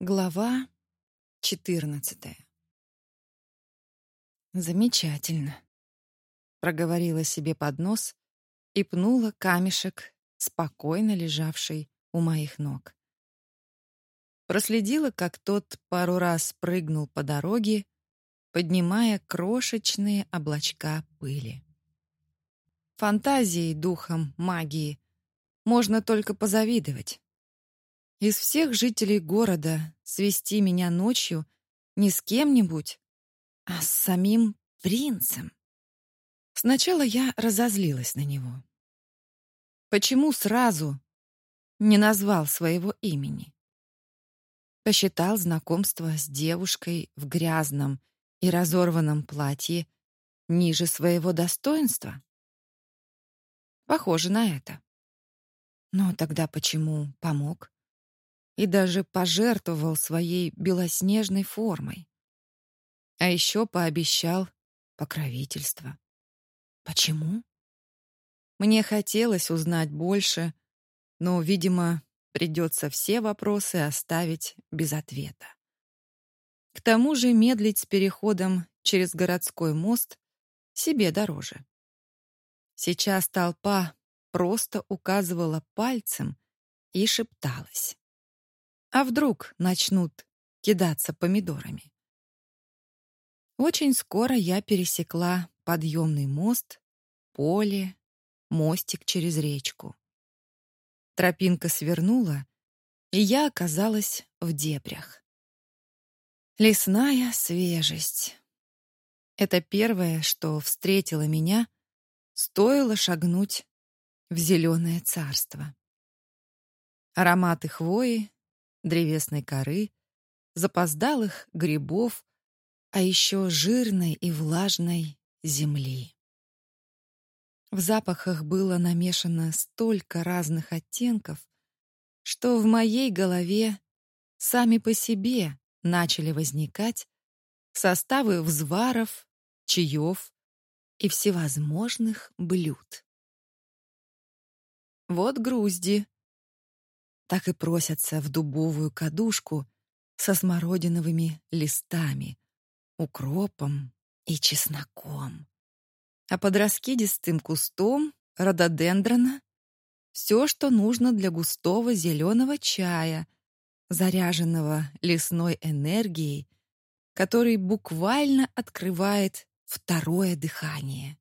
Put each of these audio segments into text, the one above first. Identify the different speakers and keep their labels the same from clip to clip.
Speaker 1: Глава 14. Замечательно, проговорила себе под нос и пнула камешек, спокойно лежавший у моих ног. Проследила, как тот пару раз прыгнул по дороге, поднимая крошечные облачка пыли. Фантазии духом магии можно только позавидовать. Из всех жителей города свести меня ночью не с кем-нибудь, а с самим принцем. Сначала я разозлилась на него. Почему сразу не назвал своего имени? Посчитал знакомство с девушкой в грязном и разорванном платье ниже своего достоинства? Похоже на это. Но тогда почему помог? И даже пожертвовал своей белоснежной формой. А еще пообещал покровительство. Почему? Мне хотелось узнать больше, но, видимо, придется все вопросы оставить без ответа. К тому же медлить с переходом через городской мост себе дороже. Сейчас толпа просто указывала пальцем и шепталась. А вдруг начнут кидаться помидорами? Очень скоро я пересекла подъемный мост, поле, мостик через речку. Тропинка свернула, и я оказалась в дебрях. Лесная свежесть. Это первое, что встретило меня, стоило шагнуть в зеленое царство. Ароматы хвои, древесной коры, запоздалых грибов, а еще жирной и влажной земли. В запахах было намешано столько разных оттенков, что в моей голове сами по себе начали возникать составы взваров, чаев и всевозможных блюд. Вот грузди, так и просятся в дубовую кадушку со смородиновыми листами, укропом и чесноком. А под раскидистым кустом рододендрона все, что нужно для густого зеленого чая, заряженного лесной энергией, который буквально открывает второе дыхание.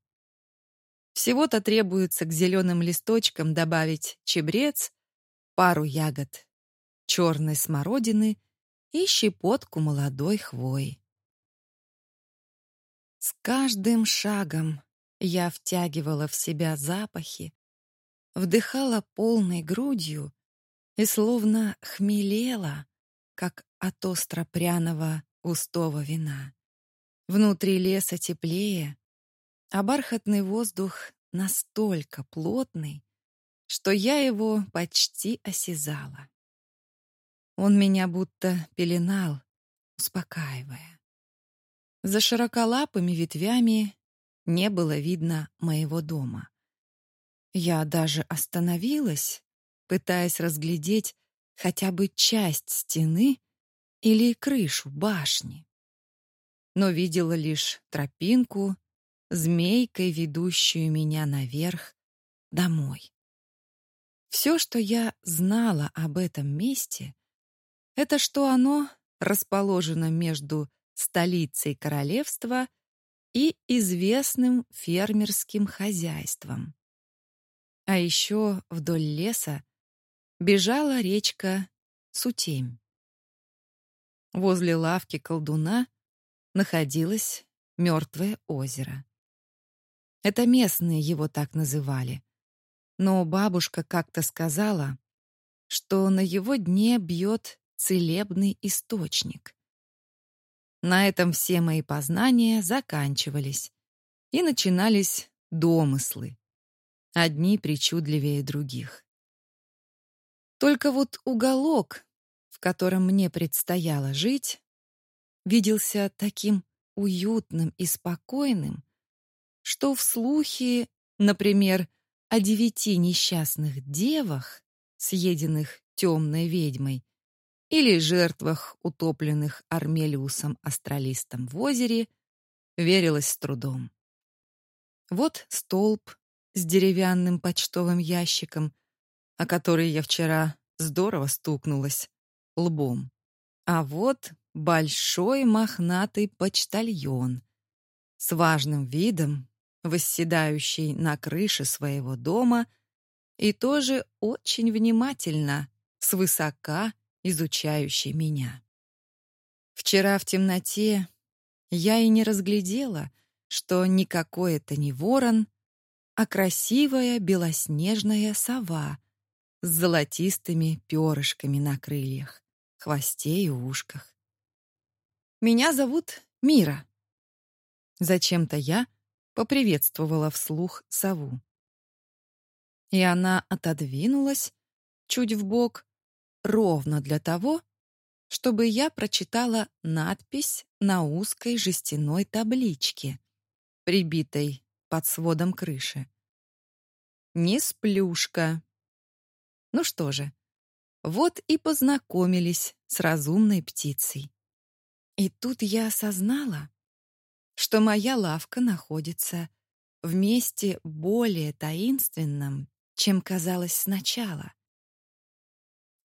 Speaker 1: Всего-то требуется к зеленым листочкам добавить чебрец, пару ягод черной смородины и щепотку молодой хвои. С каждым шагом я втягивала в себя запахи, вдыхала полной грудью и словно хмелела, как от остро-пряного густого вина. Внутри леса теплее, а бархатный воздух настолько плотный, что я его почти осязала. Он меня будто пеленал, успокаивая. За широколапыми ветвями не было видно моего дома. Я даже остановилась, пытаясь разглядеть хотя бы часть стены или крышу башни. Но видела лишь тропинку, змейкой ведущую меня наверх домой. Все, что я знала об этом месте, это что оно расположено между столицей королевства и известным фермерским хозяйством. А еще вдоль леса бежала речка Сутемь. Возле лавки колдуна находилось мертвое озеро. Это местные его так называли. Но бабушка как-то сказала, что на его дне бьет целебный источник. На этом все мои познания заканчивались, и начинались домыслы, одни причудливее других. Только вот уголок, в котором мне предстояло жить, виделся таким уютным и спокойным, что в слухе, например, о девяти несчастных девах, съеденных темной ведьмой, или жертвах, утопленных Армелиусом-астралистом в озере, верилось с трудом. Вот столб с деревянным почтовым ящиком, о который я вчера здорово стукнулась лбом. А вот большой мохнатый почтальон с важным видом, восседающий на крыше своего дома и тоже очень внимательно, свысока изучающий меня. Вчера в темноте я и не разглядела, что никакой это не ворон, а красивая белоснежная сова с золотистыми перышками на крыльях, хвосте и ушках. Меня зовут Мира. Зачем-то я поприветствовала вслух сову. И она отодвинулась чуть в бок, ровно для того, чтобы я прочитала надпись на узкой жестяной табличке, прибитой под сводом крыши. Не сплюшка. Ну что же, вот и познакомились с разумной птицей. И тут я осознала, что моя лавка находится в месте более таинственном, чем казалось сначала.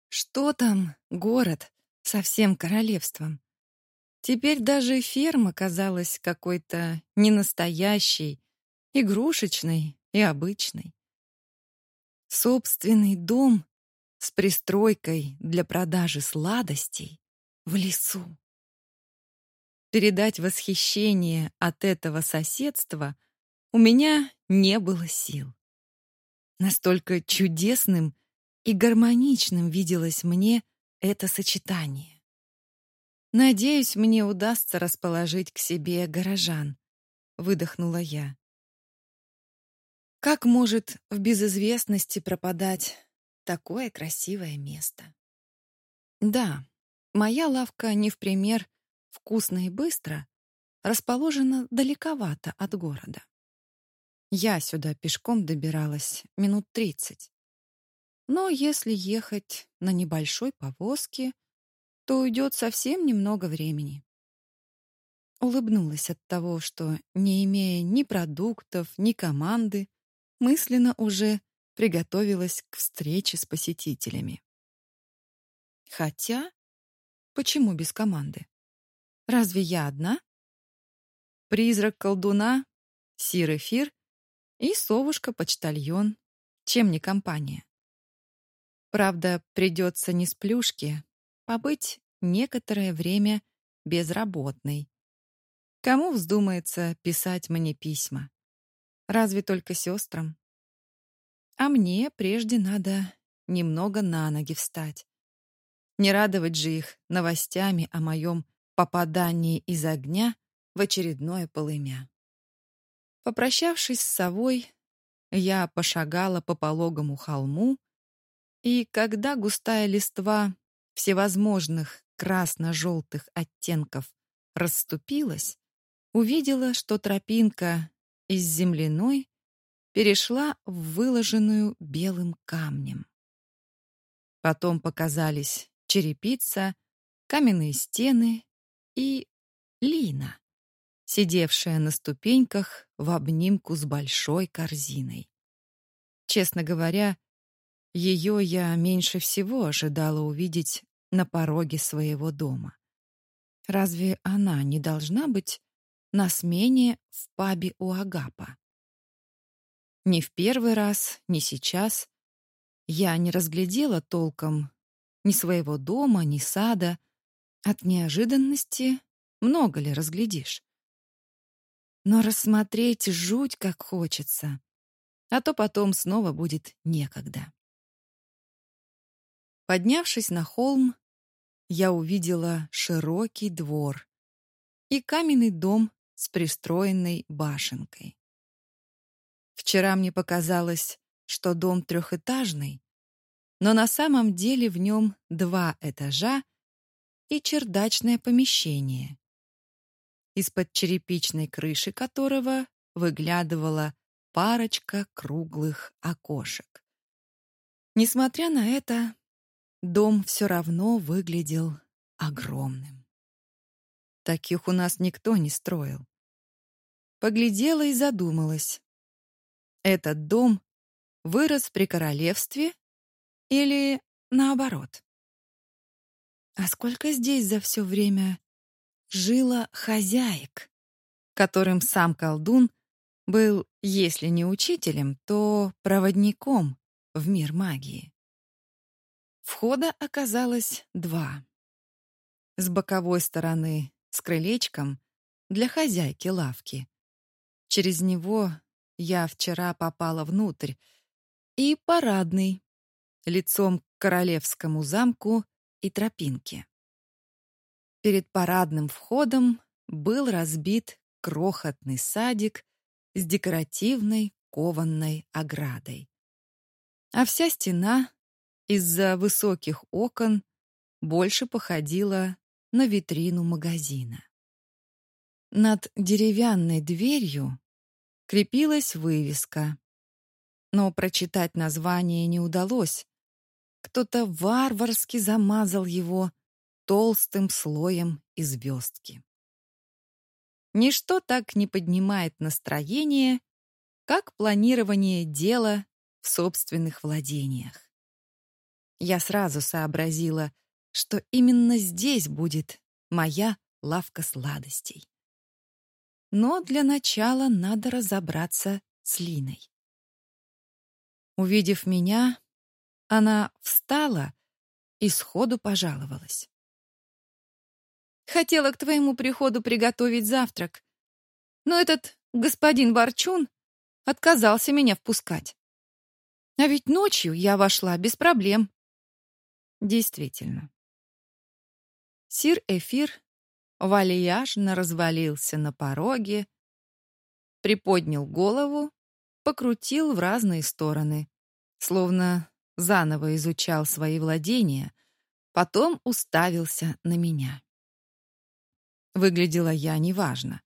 Speaker 1: Что там город со всем королевством? Теперь даже ферма казалась какой-то ненастоящей, игрушечной и обычной. Собственный дом с пристройкой для продажи сладостей в лесу. Передать восхищение от этого соседства у меня не было сил. Настолько чудесным и гармоничным виделось мне это сочетание. Надеюсь, мне удастся расположить к себе горожан, выдохнула я. Как может в безызвестности пропадать такое красивое место? Да, моя лавка не в пример вкусно и быстро расположена далековато от города. Я сюда пешком добиралась минут тридцать. Но если ехать на небольшой повозке, то уйдет совсем немного времени. Улыбнулась от того, что, не имея ни продуктов, ни команды, мысленно уже приготовилась к встрече с посетителями. Хотя, почему без команды? Разве я одна? Призрак колдуна, сир-эфир и совушка-почтальон. Чем не компания? Правда, придется не с плюшки, побыть некоторое время безработной. Кому вздумается писать мне письма? Разве только сестрам? А мне прежде надо немного на ноги встать. Не радовать же их новостями о моем попадании из огня в очередное полымя. Попрощавшись с совой, я пошагала по пологому холму, и когда густая листва всевозможных красно-желтых оттенков расступилась, увидела, что тропинка из земляной перешла в выложенную белым камнем. Потом показались черепица, каменные стены и Лина, сидевшая на ступеньках в обнимку с большой корзиной. Честно говоря, ее я меньше всего ожидала увидеть на пороге своего дома. Разве она не должна быть на смене в пабе у Агапа? Ни в первый раз, ни сейчас я не разглядела толком ни своего дома, ни сада. От неожиданности много ли разглядишь? Но рассмотреть жуть как хочется, а то потом снова будет некогда. Поднявшись на холм, я увидела широкий двор и каменный дом с пристроенной башенкой. Вчера мне показалось, что дом трехэтажный, но на самом деле в нем два этажа и чердачное помещение, из-под черепичной крыши которого выглядывала парочка круглых окошек. Несмотря на это, дом все равно выглядел огромным. Таких у нас никто не строил. Поглядела и задумалась. Этот дом вырос при королевстве или наоборот? А сколько здесь за все время жило хозяек, которым сам колдун был, если не учителем, то проводником в мир магии. Входа оказалось два. С боковой стороны, с крылечком, для хозяйки лавки. Через него я вчера попала внутрь, и парадный, лицом к королевскому замку и тропинке. Перед парадным входом был разбит крохотный садик с декоративной кованной оградой. А вся стена из-за высоких окон больше походила на витрину магазина. Над деревянной дверью крепилась вывеска, но прочитать название не удалось. Кто-то варварски замазал его толстым слоем из звездки. Ничто так не поднимает настроение, как планирование дела в собственных владениях. Я сразу сообразила, что именно здесь будет моя лавка сладостей. Но для начала надо разобраться с Линой. Увидев меня, она встала и сходу пожаловалась. Хотела к твоему приходу приготовить завтрак. Но этот господин Ворчун отказался меня впускать. А ведь ночью я вошла без проблем. Действительно. Сир Эфир вальяжно развалился на пороге, приподнял голову, покрутил в разные стороны, словно заново изучал свои владения, потом уставился на меня. Выглядела я неважно.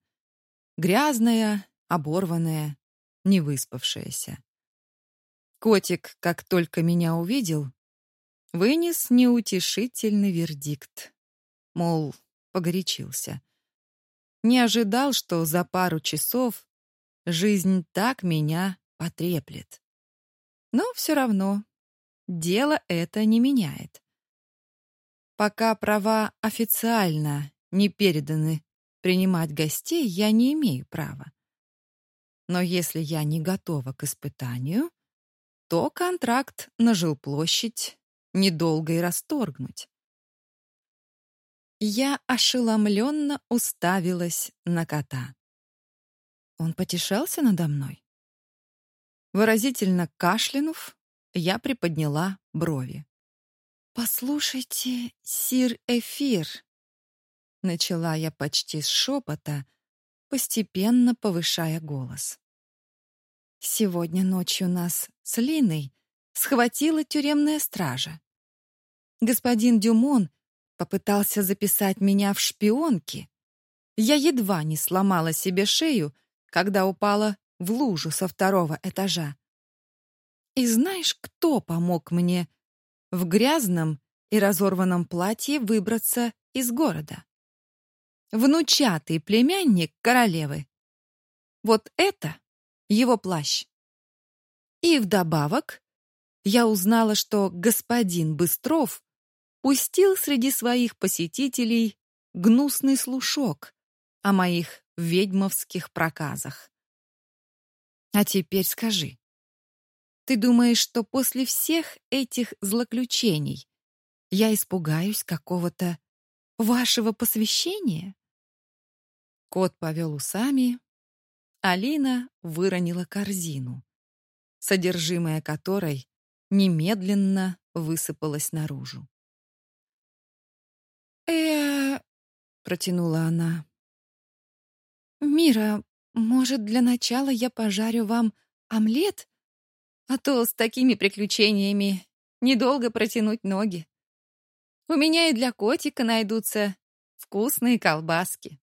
Speaker 1: Грязная, оборванная, невыспавшаяся. Котик, как только меня увидел, вынес неутешительный вердикт. Мол, погорячился. Не ожидал, что за пару часов жизнь так меня потреплет. Но все равно дело это не меняет. Пока права официально не переданы принимать гостей, я не имею права. Но если я не готова к испытанию, то контракт на жилплощадь недолго и расторгнуть. Я ошеломленно уставилась на кота. Он потешался надо мной. Выразительно кашлянув, я приподняла брови. «Послушайте, сир Эфир», Начала я почти с шепота, постепенно повышая голос. Сегодня ночью нас с Линой схватила тюремная стража. Господин Дюмон попытался записать меня в шпионки. Я едва не сломала себе шею, когда упала в лужу со второго этажа. И знаешь, кто помог мне в грязном и разорванном платье выбраться из города? внучатый племянник королевы. Вот это его плащ. И вдобавок я узнала, что господин Быстров пустил среди своих посетителей гнусный слушок о моих ведьмовских проказах. А теперь скажи, ты думаешь, что после всех этих злоключений я испугаюсь какого-то вашего посвящения? Кот повел усами, Алина выронила корзину, содержимое которой немедленно высыпалось наружу. э протянула она. «Мира, может, для начала я пожарю вам омлет? А то с такими приключениями недолго протянуть ноги. У меня и для котика найдутся вкусные колбаски».